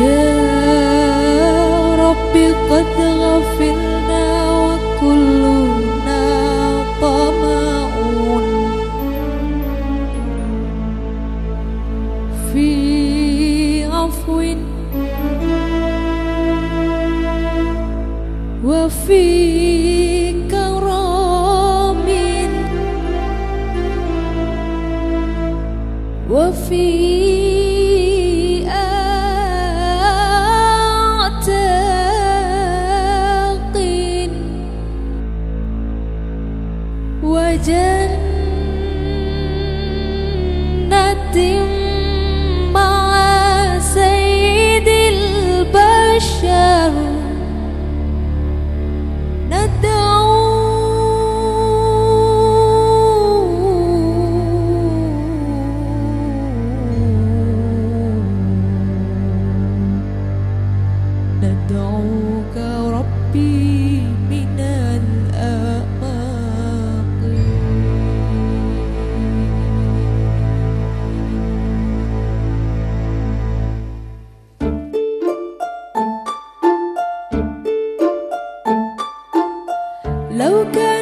يا رب قد غفلنا وكلنا طمعون. في عفو وفي كرام وفي تذكروا